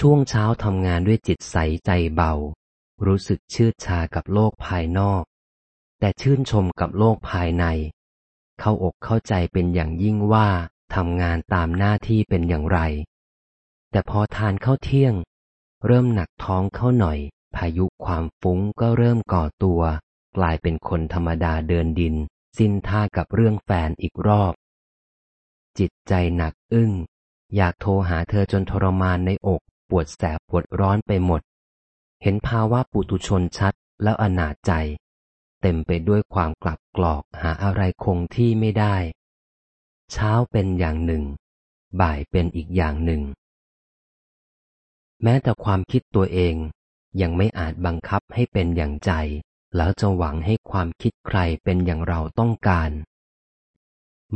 ช่วงเช้าทำงานด้วยจิตใสใจเบา รู้สึกชื่นชากับโลกภายนอก แต่ชื่นชมกับโลกภายใน เข้าอกเข้าใจเป็นอย่างยิ่งว่าทำงานตามหน้าที่เป็นอย่างไร แต่พอทานเข้าเที่ยง เริ่มหนักท้องเข้าหน่อย พายุความฟุ้งก็เริ่มก่อตัว กลายเป็นคนธรรมดาเดินดิน สิ้นท่ากับเรื่องแฟนอีกรอบ จิตใจหนักอึ้ง อยากโทรหาเธอจนทรมานในอก วดแสบปวดร้อนไปหมด เห็นภาวะปุตุชนชัดแล้วอนาจใจ เต็มไปด้วยความกลับกรอกหาอะไรคงที่ไม่ได้ เช้าเป็นอย่างหนึ่ง บ่ายเป็นอีกอย่างหนึ่ง แม้แต่ความคิดตัวเองยังไม่อาจบังคับให้เป็นอย่างใจ แล้วจะหวังให้ความคิดใครเป็นอย่างเราต้องการ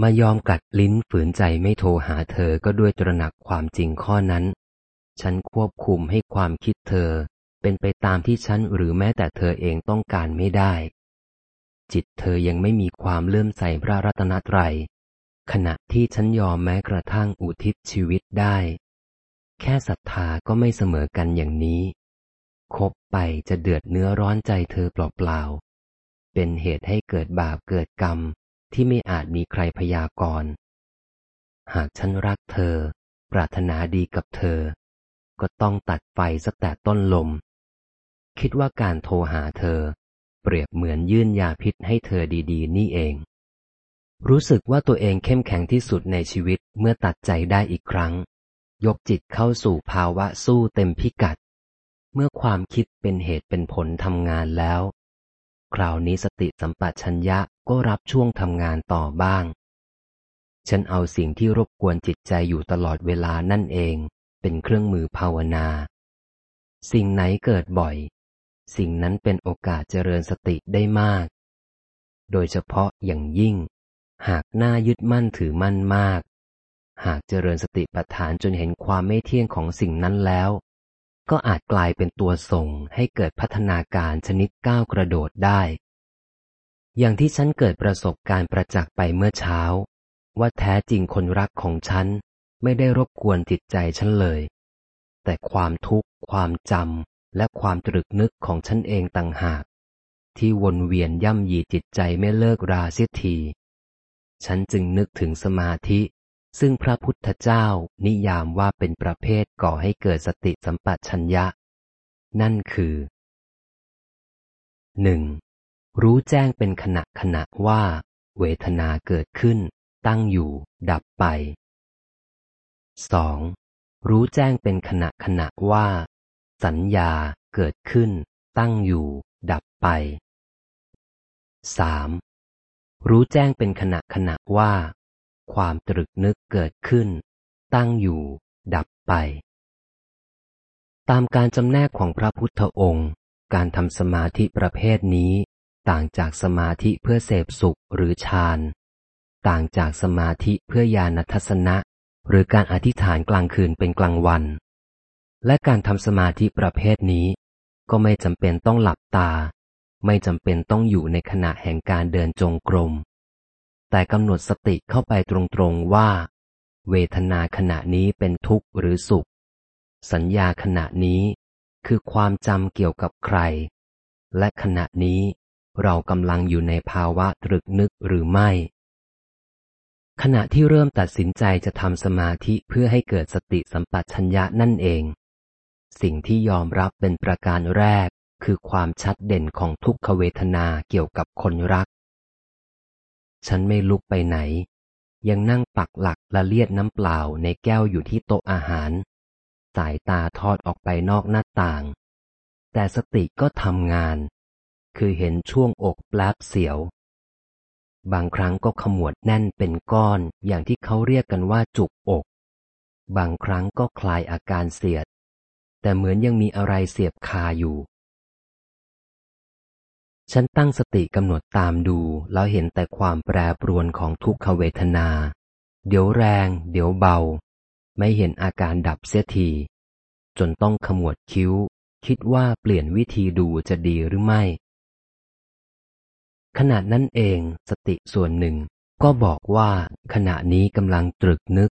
มายอมกัดลิ้นฝืนใจไม่โทรหาเธอก็ด้วยตระหนักความจริงข้อนั้น ฉันควบคุมให้ความคิดเธอ เป็นไปตามที่ฉันหรือแม้แต่เธอเองต้องการไม่ได้ จิตเธอยังไม่มีความเลื่อมใสพระรัตนตรัย ขณะที่ฉันยอมแม้กระทั่งอุทิศชีวิตได้ แค่ศรัทธาก็ไม่เสมอกันอย่างนี้ คบไปจะเดือดเนื้อร้อนใจเธอเปล่าๆ เป็นเหตุให้เกิดบาปเกิดกรรมที่ไม่อาจมีใครพยากรณ์หากฉันรักเธอ ปรารถนาดีกับเธอ ก็ต้องตัดไฟสักแต่ต้นลม คิดว่าการโทรหาเธอ เปรียบเหมือนยื่นยาพิษให้เธอดีๆ นี่เอง รู้สึกว่าตัวเองเข้มแข็งที่สุดในชีวิตเมื่อตัดใจได้อีกครั้ง ยกจิตเข้าสู่ภาวะสู้เต็มพิกัด เมื่อความคิดเป็นเหตุเป็นผลทำงานแล้ว คราวนี้สติสัมปชัญญะก็รับช่วงทำงานต่อบ้างฉันเอาสิ่งที่รบกวนจิตใจอยู่ตลอดเวลานั่นเอง เป็นเครื่องมือภาวนา สิ่งไหนเกิดบ่อย สิ่งนั้นเป็นโอกาสเจริญสติได้มาก โดยเฉพาะอย่างยิ่ง หากหน้ายึดมั่นถือมั่นมาก หากเจริญสติปัฏฐานจนเห็นความไม่เที่ยงของสิ่งนั้นแล้ว ก็อาจกลายเป็นตัวส่งให้เกิดพัฒนาการชนิดก้าวกระโดดได้ อย่างที่ฉันเกิดประสบการณ์ประจักษ์ไปเมื่อเช้าว่าแท้จริงคนรักของฉัน ไม่ได้รบกวนจิตใจฉันเลย แต่ความทุกข์ ความจำและความตรึกนึกของฉันเองต่างหาก ที่วนเวียนย่ำยีจิตใจไม่เลิกราเสียที ฉันจึงนึกถึงสมาธิ ซึ่งพระพุทธเจ้านิยามว่าเป็นประเภทก่อให้เกิดสติสัมปชัญญะ นั่นคือหนึ่งรู้แจ้งเป็นขณะขณะว่า เวทนาเกิดขึ้น ตั้งอยู่ ดับไป สองรู้แจ้งเป็นขณะขณะว่า สัญญาเกิดขึ้น ตั้งอยู่ ดับไปสามรู้แจ้งเป็นขณะขณะว่า ความตรึกนึกเกิดขึ้น ตั้งอยู่ ดับไป ตามการจำแนกของพระพุทธองค์ การทำสมาธิประเภทนี้ ต่างจากสมาธิเพื่อเสพสุขหรือฌาน ต่างจากสมาธิเพื่อญาณทัศนะ หรือการอธิษฐานกลางคืนเป็นกลางวัน และการทำสมาธิประเภทนี้ ก็ไม่จำเป็นต้องหลับตา ไม่จำเป็นต้องอยู่ในขณะแห่งการเดินจงกรม แต่กำหนดสติเข้าไปตรงๆว่า เวทนาขณะนี้เป็นทุกข์หรือสุข สัญญาขณะนี้คือความจำเกี่ยวกับใคร และขณะนี้เรากำลังอยู่ในภาวะตรึกนึกหรือไม่ ขณะที่เริ่มตัดสินใจจะทำสมาธิเพื่อให้เกิดสติสัมปชัญญะนั่นเอง สิ่งที่ยอมรับเป็นประการแรก คือความชัดเด่นของทุกขเวทนาเกี่ยวกับคนรัก ฉันไม่ลุกไปไหน ยังนั่งปักหลักละเลียดน้ำเปล่าในแก้วอยู่ที่โต๊ะอาหาร สายตาทอดออกไปนอกหน้าต่าง แต่สติก็ทำงาน คือเห็นช่วงอกแปลบเสียว บางครั้งก็ขมวดแน่นเป็นก้อน อย่างที่เขาเรียกกันว่าจุกอก บางครั้งก็คลายอาการเสียด แต่เหมือนยังมีอะไรเสียบคาอยู่ ฉันตั้งสติกำหนดตามดู แล้วเห็นแต่ความแปรปรวนของทุกขเวทนา เดี๋ยวแรง เดี๋ยวเบา ไม่เห็นอาการดับเสียที จนต้องขมวดคิ้ว คิดว่าเปลี่ยนวิธีดูจะดีหรือไม่ ขณะนั้นเองสติส่วนหนึ่ง ก็บอกว่าขณะนี้กำลังตรึกนึก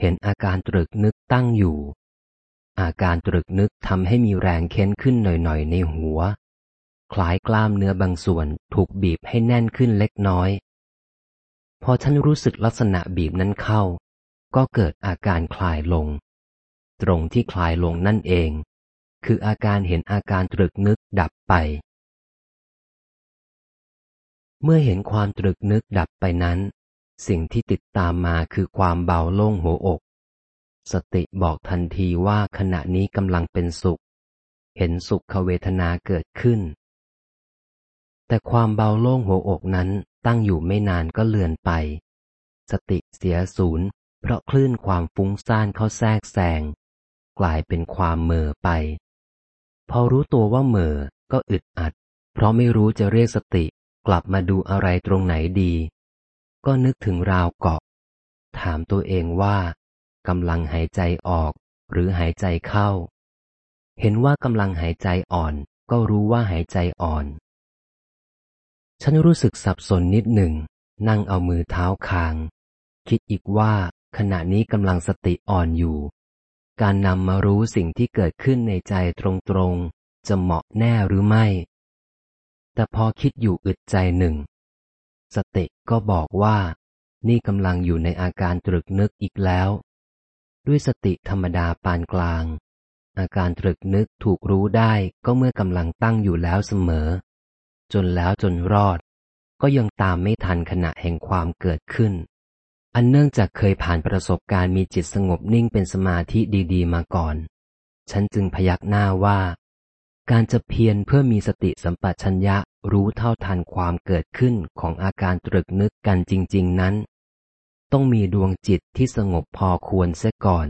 เห็นอาการตรึกนึกตั้งอยู่ อาการตรึกนึกทำให้มีแรงเค้นขึ้นหน่อยๆในหัว คล้ายกล้ามเนื้อบางส่วนถูกบีบให้แน่นขึ้นเล็กน้อย พอฉันรู้สึกลักษณะบีบนั้นเข้า ก็เกิดอาการคลายลง ตรงที่คลายลงนั่นเอง คืออาการเห็นอาการตรึกนึกดับไป เมื่อเห็นความตรึกนึกดับไปนั้น สิ่งที่ติดตามมาคือความเบาโล่งหัวอก สติบอกทันทีว่าขณะนี้กำลังเป็นสุข เห็นสุขเวทนาเกิดขึ้น แต่ความเบาโล่งหัวอกนั้นตั้งอยู่ไม่นานก็เลือนไป สติเสียศูนย์เพราะคลื่นความฟุ้งซ่านเข้าแทรกแซงกลายเป็นความเมอไป พอรู้ตัวว่าเมอก็อึดอัด เพราะไม่รู้จะเรียกสติ กลับมาดูอะไรตรงไหนดี ก็นึกถึงราวเกาะ ถามตัวเองว่ากำลังหายใจออก หรือหายใจเข้า เห็นว่ากำลังหายใจอ่อน ก็รู้ว่าหายใจอ่อน ฉันรู้สึกสับสนนิดหนึ่ง นั่งเอามือเท้าคาง คิดอีกว่าขณะนี้กำลังสติอ่อนอยู่ การนำมารู้สิ่งที่เกิดขึ้นในใจตรงๆ จะเหมาะแน่หรือไม่ แต่พอคิดอยู่อึดใจหนึ่ง สติก็บอกว่า นี่กำลังอยู่ในอาการตรึกนึกอีกแล้ว ด้วยสติธรรมดาปานกลาง อาการตรึกนึกถูกรู้ได้ก็เมื่อกำลังตั้งอยู่แล้วเสมอ จนแล้วจนรอด ก็ยังตามไม่ทันขณะแห่งความเกิดขึ้น อันเนื่องจากเคยผ่านประสบการณ์มีจิตสงบนิ่งเป็นสมาธิดี ๆ มาก่อน ฉันจึงพยักหน้าว่า การจะเพียรเพื่อมีสติสัมปชัญญะรู้เท่าทันความเกิดขึ้นของอาการตรึกนึกกันจริง ๆ นั้น ต้องมีดวงจิตที่สงบพอควรเสียก่อน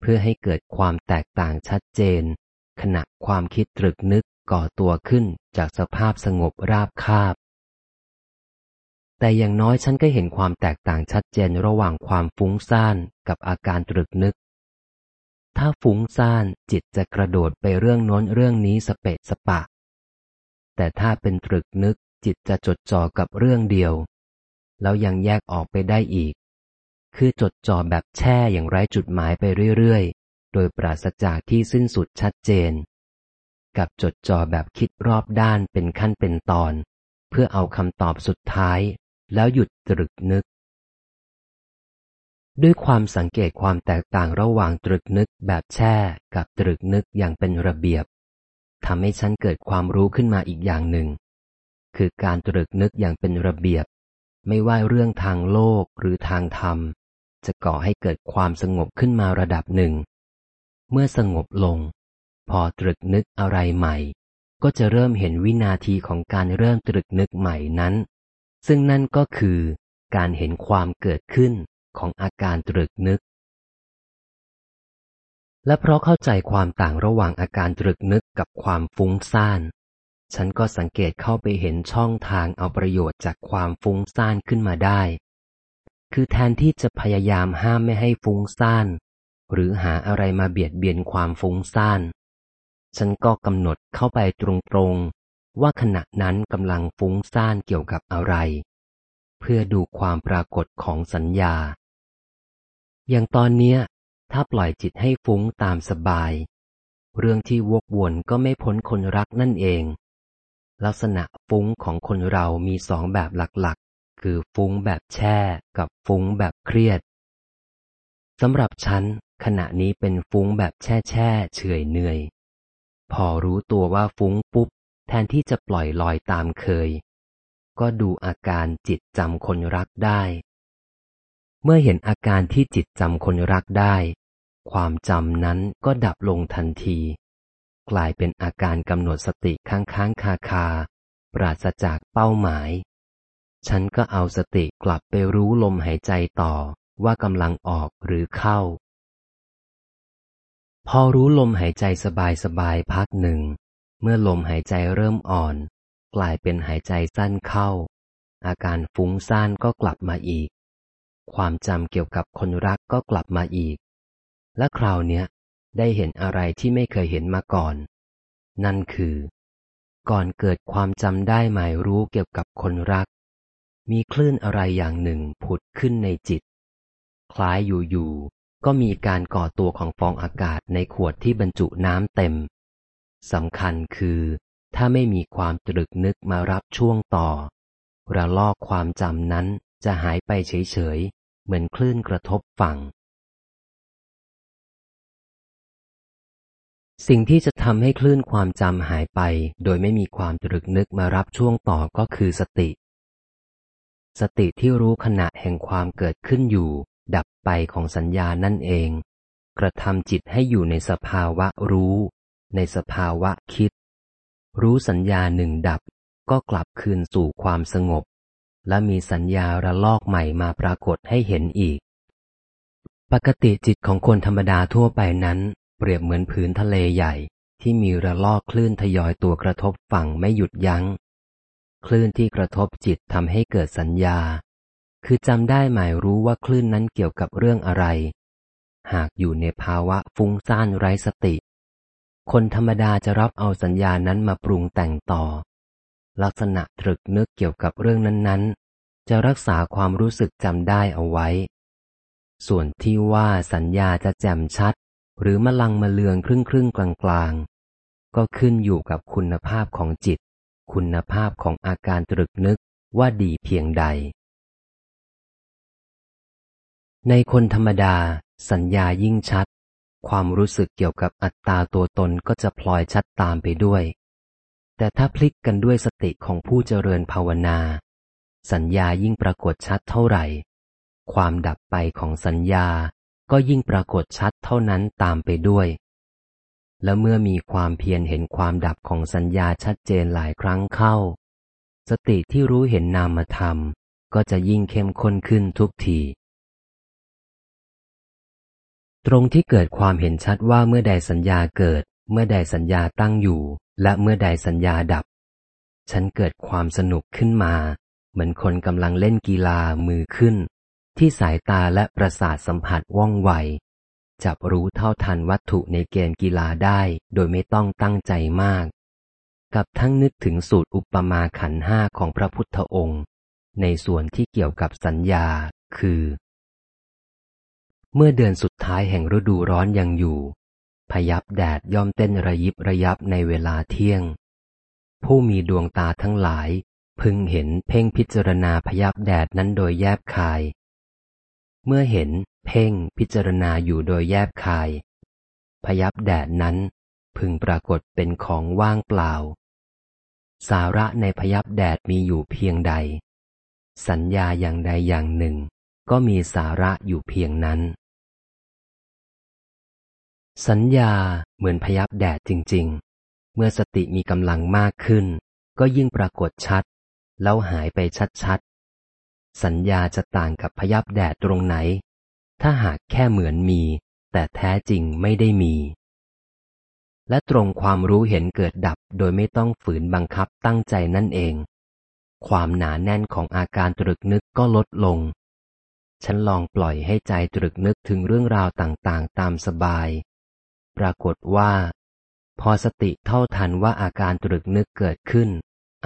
เพื่อให้เกิดความแตกต่างชัดเจน ขณะความคิดตรึกนึกก่อตัวขึ้นจากสภาพสงบราบคาบ แต่อย่างน้อยฉันก็เห็นความแตกต่างชัดเจนระหว่างความฟุ้งซ่านกับอาการตรึกนึก ถ้าฟุ้งซ่านจิตจะกระโดดไปเรื่องโน้นเรื่องนี้สเปะสปะ แต่ถ้าเป็นตรึกนึกจิตจะจดจ่อกับเรื่องเดียว แล้วยังแยกออกไปได้อีก คือจดจ่อแบบแช่อย่างไร้จุดหมายไปเรื่อยๆ โดยปราศจากที่สิ้นสุดชัดเจน กับจดจ่อแบบคิดรอบด้านเป็นขั้นเป็นตอน เพื่อเอาคำตอบสุดท้าย แล้วหยุดตรึกนึก ด้วยความสังเกตความแตกต่างระหว่างตรึกนึกแบบแช่กับตรึกนึกอย่างเป็นระเบียบทำให้ฉันเกิดความรู้ขึ้นมาอีกอย่างหนึ่ง คือการตรึกนึกอย่างเป็นระเบียบ ไม่ว่าเรื่องทางโลกหรือทางธรรม จะก่อให้เกิดความสงบขึ้นมาระดับหนึ่ง เมื่อสงบลง พอตรึกนึกอะไรใหม่ ก็จะเริ่มเห็นวินาทีของการเริ่มตรึกนึกใหม่นั้น ซึ่งนั่นก็คือการเห็นความเกิดขึ้น ของอาการตรึกนึก และเพราะเข้าใจความต่างระหว่างอาการตรึกนึกกับความฟุ้งซ่าน ฉันก็สังเกตเข้าไปเห็นช่องทางเอาประโยชน์จากความฟุ้งซ่านขึ้นมาได้ คือแทนที่จะพยายามห้ามไม่ให้ฟุ้งซ่าน หรือหาอะไรมาเบียดเบียนความฟุ้งซ่าน ฉันก็กำหนดเข้าไปตรงๆว่าขณะนั้นกำลังฟุ้งซ่านเกี่ยวกับอะไรเพื่อดูความปรากฏของสัญญา อย่างตอนเนี้ย ถ้าปล่อยจิตให้ฟุ้งตามสบาย เรื่องที่วกวนก็ไม่พ้นคนรักนั่นเอง ลักษณะฟุ้งของคนเรามีสองแบบหลักๆ คือฟุ้งแบบแช่กับฟุ้งแบบเครียดสำหรับฉันขณะนี้เป็นฟุ้งแบบแช่แช่เฉยเหนื่อย พอรู้ตัวว่าฟุ้งปุ๊บ แทนที่จะปล่อยลอยตามเคย ก็ดูอาการจิตจำคนรักได้ เมื่อเห็นอาการที่จิตจำคนรักได้ ความจำนั้นก็ดับลงทันที กลายเป็นอาการกำหนดสติค้างค้างคาคา ปราศจากเป้าหมาย ฉันก็เอาสติกลับไปรู้ลมหายใจต่อว่ากำลังออกหรือเข้า พอรู้ลมหายใจสบายสบายพักหนึ่ง เมื่อลมหายใจเริ่มอ่อน กลายเป็นหายใจสั้นเข้า อาการฟุ้งซ่านก็กลับมาอีก ความจำเกี่ยวกับคนรักก็กลับมาอีก และคราวเนี้ยได้เห็นอะไรที่ไม่เคยเห็นมาก่อน นั่นคือ ก่อนเกิดความจำได้หมายรู้เกี่ยวกับคนรัก มีคลื่นอะไรอย่างหนึ่งผุดขึ้นในจิต คล้ายอยู่ๆก็มีการก่อตัวของฟองอากาศในขวดที่บรรจุน้ำเต็มสำคัญคือ ถ้าไม่มีความตรึกนึกมารับช่วงต่อ ระลอกความจำนั้นจะหายไปเฉยๆ เหมือนคลื่นกระทบฝั่ง สิ่งที่จะทำให้คลื่นความจำหายไป โดยไม่มีความตรึกนึกมารับช่วงต่อก็คือสติ สติที่รู้ขณะแห่งความเกิดขึ้นอยู่ ดับไปของสัญญานั่นเอง กระทำจิตให้อยู่ในสภาวะรู้ ในสภาวะคิด รู้สัญญาหนึ่งดับก็กลับคืนสู่ความสงบ และมีสัญญาระลอกใหม่มาปรากฏให้เห็นอีก ปกติจิตของคนธรรมดาทั่วไปนั้น เปรียบเหมือนผืนทะเลใหญ่ ที่มีระลอกคลื่นทยอยตัวกระทบฝั่งไม่หยุดยัง้ง คลื่นที่กระทบจิตทำให้เกิดสัญญา คือจำได้หมายรู้ว่าคลื่นนั้นเกี่ยวกับเรื่องอะไร หากอยู่ในภาวะฟุ้งซ่านไร้สติ คนธรรมดาจะรับเอาสัญญานั้นมาปรุงแต่งต่อ ลักษณะตรึกนึกเกี่ยวกับเรื่องนั้นๆ จะรักษาความรู้สึกจำได้เอาไว้ ส่วนที่ว่าสัญญาจะแจ่มชัด หรือมลังมาเลืองครึ่งครึ่งกลางกลางก็ขึ้นอยู่กับคุณภาพของจิต คุณภาพของอาการตรึกนึกว่าดีเพียงใด ในคนธรรมดา สัญญายิ่งชัด ความรู้สึกเกี่ยวกับอัตตาตัวตนก็จะพลอยชัดตามไปด้วย แต่ถ้าพลิกกันด้วยสติของผู้เจริญภาวนา สัญญายิ่งปรากฏชัดเท่าไหร่ ความดับไปของสัญญาก็ยิ่งปรากฏชัดเท่านั้นตามไปด้วย และเมื่อมีความเพียรเห็นความดับของสัญญาชัดเจนหลายครั้งเข้า สติที่รู้เห็นนามธรรม ก็จะยิ่งเข้มข้นขึ้นทุกทีตรงที่เกิดความเห็นชัดว่าเมื่อใดสัญญาเกิด เมื่อใดสัญญาตั้งอยู่ และเมื่อใดสัญญาดับ ฉันเกิดความสนุกขึ้นมา เหมือนคนกำลังเล่นกีฬามือขึ้น ที่สายตาและประสาทสัมผัสว่องไว จับรู้เท่าทันวัตถุในเกมกีฬาได้โดยไม่ต้องตั้งใจมาก กับทั้งนึกถึงสูตรอุปมาขันห้าของพระพุทธองค์ ในส่วนที่เกี่ยวกับสัญญา คือ เมื่อเดือนสุดท้ายแห่งฤดูร้อนยังอยู่ พยับแดดย่อมเต้นระยิบระยับในเวลาเที่ยง ผู้มีดวงตาทั้งหลาย พึงเห็นเพ่งพิจารณาพยับแดดนั้นโดยแยบคาย เมื่อเห็นเพ่งพิจารณาอยู่โดยแยบคาย พยับแดดนั้น พึงปรากฏเป็นของว่างเปล่า สาระในพยับแดดมีอยู่เพียงใด สัญญาอย่างใดอย่างหนึ่ง ก็มีสาระอยู่เพียงนั้น สัญญาเหมือนพยับแดดจริง ๆ เมื่อสติมีกำลังมากขึ้น ก็ยิ่งปรากฏชัด แล้วหายไปชัดๆ สัญญาจะต่างกับพยับแดดตรงไหน ถ้าหากแค่เหมือนมี แต่แท้จริงไม่ได้มี และตรงความรู้เห็นเกิดดับโดยไม่ต้องฝืนบังคับตั้งใจนั่นเอง ความหนาแน่นของอาการตรึกนึกก็ลดลง ฉันลองปล่อยให้ใจตรึกนึกถึงเรื่องราวต่างๆ ตามสบาย ปรากฏว่า พอสติเท่าทันว่าอาการตรึกนึกเกิดขึ้น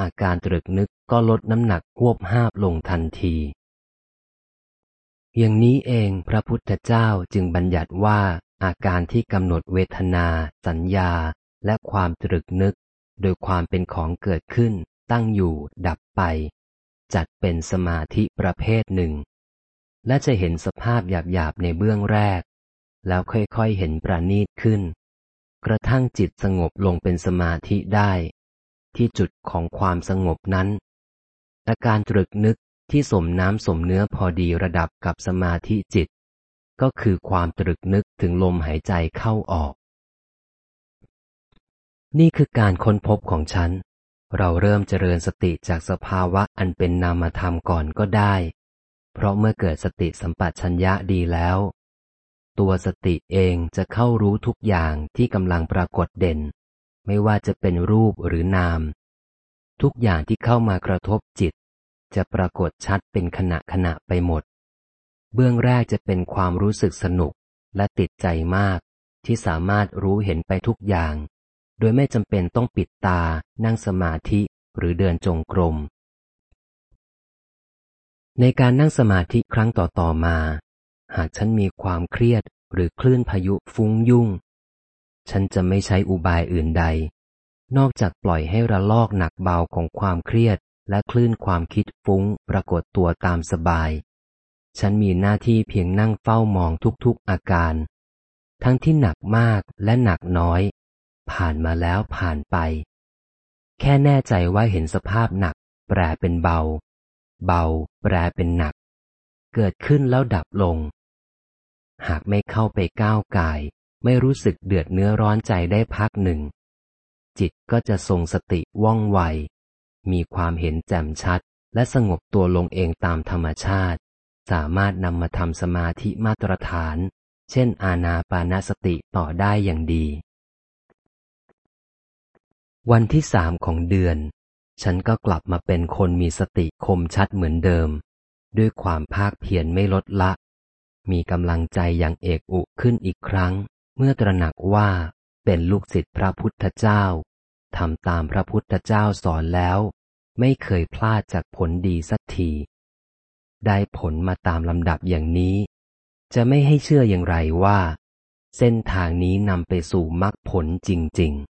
อาการตรึกนึกก็ลดน้ำหนักควบห้าบลงทันทีอย่างนี้เองพระพุทธเจ้าจึงบัญญัติว่าอาการที่กำหนดเวทนา สัญญา และความตรึกนึก โดยความเป็นของเกิดขึ้น ตั้งอยู่ ดับไป จัดเป็นสมาธิประเภทหนึ่ง และจะเห็นสภาพหยาบๆในเบื้องแรก แล้วค่อยๆเห็นประณีตขึ้น กระทั่งจิตสงบลงเป็นสมาธิได้ ที่จุดของความสงบนั้น อาการตรึกนึกที่สมน้ำสมเนื้อพอดีระดับกับสมาธิจิต ก็คือความตรึกนึกถึงลมหายใจเข้าออก นี่คือการค้นพบของฉัน เราเริ่มเจริญสติจากสภาวะอันเป็นนามธรรมก่อนก็ได้ เพราะเมื่อเกิดสติสัมปชัญญะดีแล้ว ตัวสติเองจะเข้ารู้ทุกอย่างที่กำลังปรากฏเด่น ไม่ว่าจะเป็นรูปหรือนาม ทุกอย่างที่เข้ามากระทบจิต จะปรากฏชัดเป็นขณะขณะไปหมด เบื้องแรกจะเป็นความรู้สึกสนุกและติดใจมาก ที่สามารถรู้เห็นไปทุกอย่าง โดยไม่จำเป็นต้องปิดตา นั่งสมาธิหรือเดินจงกรมในการนั่งสมาธิครั้งต่อๆมา หากฉันมีความเครียดหรือคลื่นพายุฟุ้งยุ่ง ฉันจะไม่ใช้อุบายอื่นใด นอกจากปล่อยให้ระลอกหนักเบาของความเครียดและคลื่นความคิดฟุ้งปรากฏตัวตามสบาย ฉันมีหน้าที่เพียงนั่งเฝ้ามองทุกๆอาการ ทั้งที่หนักมากและหนักน้อย ผ่านมาแล้วผ่านไป แค่แน่ใจว่าเห็นสภาพหนัก แปรเป็นเบา เบา แปรเป็นหนัก เกิดขึ้นแล้วดับลง หากไม่เข้าไปก้าวกาย ไม่รู้สึกเดือดเนื้อร้อนใจได้พักหนึ่ง จิตก็จะทรงสติว่องไว มีความเห็นแจ่มชัด และสงบตัวลงเองตามธรรมชาติ สามารถนำมาทำสมาธิมาตรฐาน เช่น อาณาปานสติต่อได้อย่างดี วันที่สามของเดือน ฉันก็กลับมาเป็นคนมีสติคมชัดเหมือนเดิม ด้วยความภาคเพียรไม่ลดละ มีกำลังใจอย่างเอกอุขึ้นอีกครั้ง เมื่อตระหนักว่าเป็นลูกศิษย์พระพุทธเจ้าทำตามพระพุทธเจ้าสอนแล้ว ไม่เคยพลาดจากผลดีสักที ได้ผลมาตามลำดับอย่างนี้ จะไม่ให้เชื่ออย่างไรว่า เส้นทางนี้นำไปสู่มรรคผลจริง ๆ